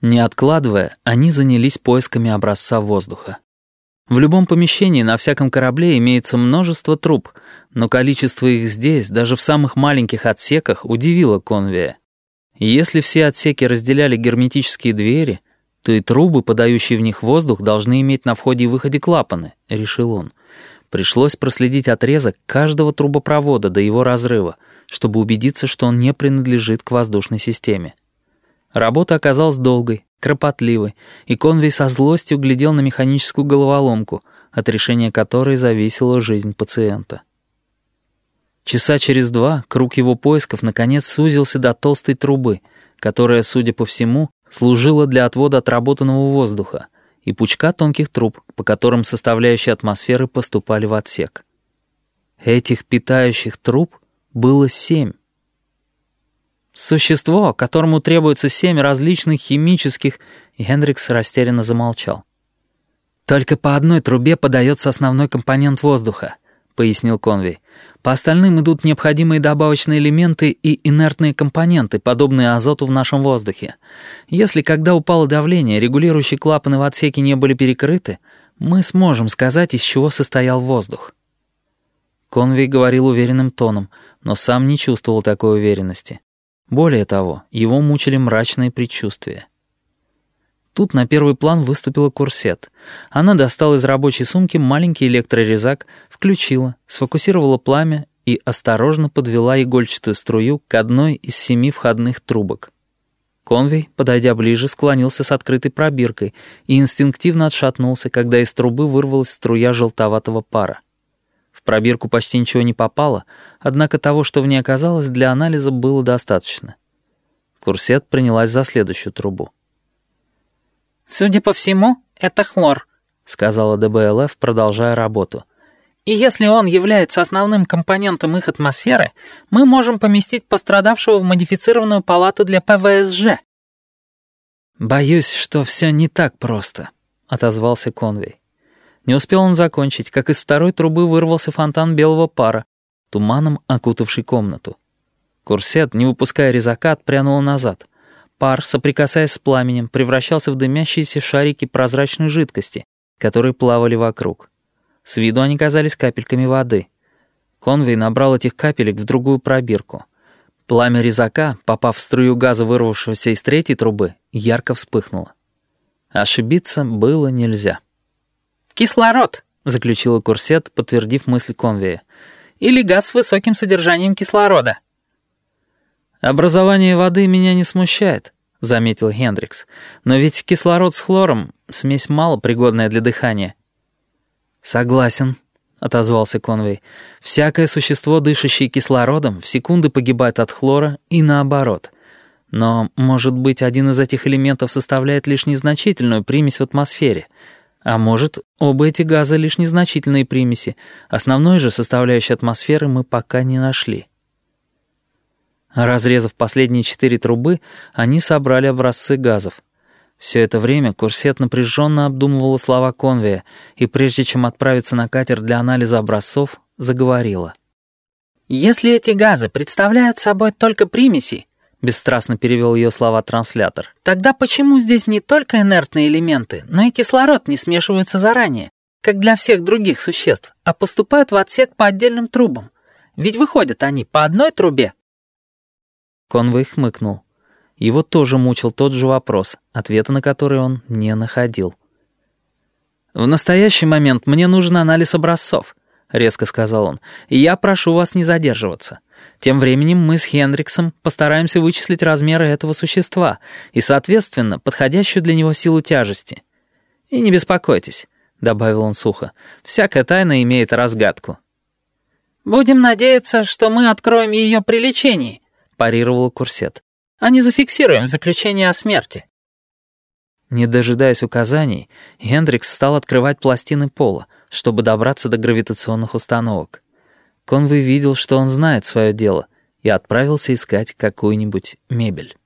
Не откладывая, они занялись поисками образца воздуха. В любом помещении на всяком корабле имеется множество труб, но количество их здесь, даже в самых маленьких отсеках, удивило Конвея. если все отсеки разделяли герметические двери, то и трубы, подающие в них воздух, должны иметь на входе и выходе клапаны, решил он. Пришлось проследить отрезок каждого трубопровода до его разрыва, чтобы убедиться, что он не принадлежит к воздушной системе. Работа оказалась долгой, кропотливой, и Конвей со злостью глядел на механическую головоломку, от решения которой зависела жизнь пациента. Часа через два круг его поисков наконец сузился до толстой трубы, которая, судя по всему, служила для отвода отработанного воздуха, и пучка тонких труб, по которым составляющие атмосферы поступали в отсек. Этих питающих труб было семь. Существо, которому требуется семь различных химических... Хендрикс растерянно замолчал. «Только по одной трубе подается основной компонент воздуха», — пояснил Конвей. «По остальным идут необходимые добавочные элементы и инертные компоненты, подобные азоту в нашем воздухе. Если, когда упало давление, регулирующие клапаны в отсеке не были перекрыты, мы сможем сказать, из чего состоял воздух». Конвей говорил уверенным тоном, но сам не чувствовал такой уверенности. Более того, его мучили мрачные предчувствия. Тут на первый план выступила Курсет. Она достала из рабочей сумки маленький электрорезак, включила, сфокусировала пламя и осторожно подвела игольчатую струю к одной из семи входных трубок. Конвей, подойдя ближе, склонился с открытой пробиркой и инстинктивно отшатнулся, когда из трубы вырвалась струя желтоватого пара. В пробирку почти ничего не попало, однако того, что в ней оказалось, для анализа было достаточно. Курсет принялась за следующую трубу. «Судя по всему, это хлор», — сказала ДБЛФ, продолжая работу. «И если он является основным компонентом их атмосферы, мы можем поместить пострадавшего в модифицированную палату для ПВСЖ». «Боюсь, что все не так просто», — отозвался Конвей. Не успел он закончить, как из второй трубы вырвался фонтан белого пара, туманом окутавший комнату. Курсет, не выпуская резака, отпрянула назад. Пар, соприкасаясь с пламенем, превращался в дымящиеся шарики прозрачной жидкости, которые плавали вокруг. С виду они казались капельками воды. Конвей набрал этих капелек в другую пробирку. Пламя резака, попав в струю газа, вырвавшегося из третьей трубы, ярко вспыхнуло. Ошибиться было нельзя. «Кислород», — заключила Курсет, подтвердив мысль Конвея. «Или газ с высоким содержанием кислорода». «Образование воды меня не смущает», — заметил Хендрикс. «Но ведь кислород с хлором — смесь мало пригодная для дыхания». «Согласен», — отозвался Конвей. «Всякое существо, дышащее кислородом, в секунды погибает от хлора и наоборот. Но, может быть, один из этих элементов составляет лишь незначительную примесь в атмосфере — а может, оба эти газа лишь незначительные примеси. Основной же составляющей атмосферы мы пока не нашли. Разрезав последние четыре трубы, они собрали образцы газов. Все это время Курсет напряженно обдумывала слова Конвея и, прежде чем отправиться на катер для анализа образцов, заговорила. «Если эти газы представляют собой только примеси, — бесстрастно перевел ее слова транслятор. «Тогда почему здесь не только инертные элементы, но и кислород не смешиваются заранее, как для всех других существ, а поступают в отсек по отдельным трубам? Ведь выходят они по одной трубе». Конвей хмыкнул. Его тоже мучил тот же вопрос, ответа на который он не находил. «В настоящий момент мне нужен анализ образцов», — резко сказал он, — «и я прошу вас не задерживаться». Тем временем мы с Хендриксом постараемся вычислить размеры этого существа и, соответственно, подходящую для него силу тяжести. И не беспокойтесь, — добавил он сухо, — всякая тайна имеет разгадку. «Будем надеяться, что мы откроем ее при лечении», — парировал Курсет, «а не зафиксируем заключение о смерти». Не дожидаясь указаний, Хендрикс стал открывать пластины пола, чтобы добраться до гравитационных установок. Конвой видел, что он знает свое дело, и отправился искать какую-нибудь мебель.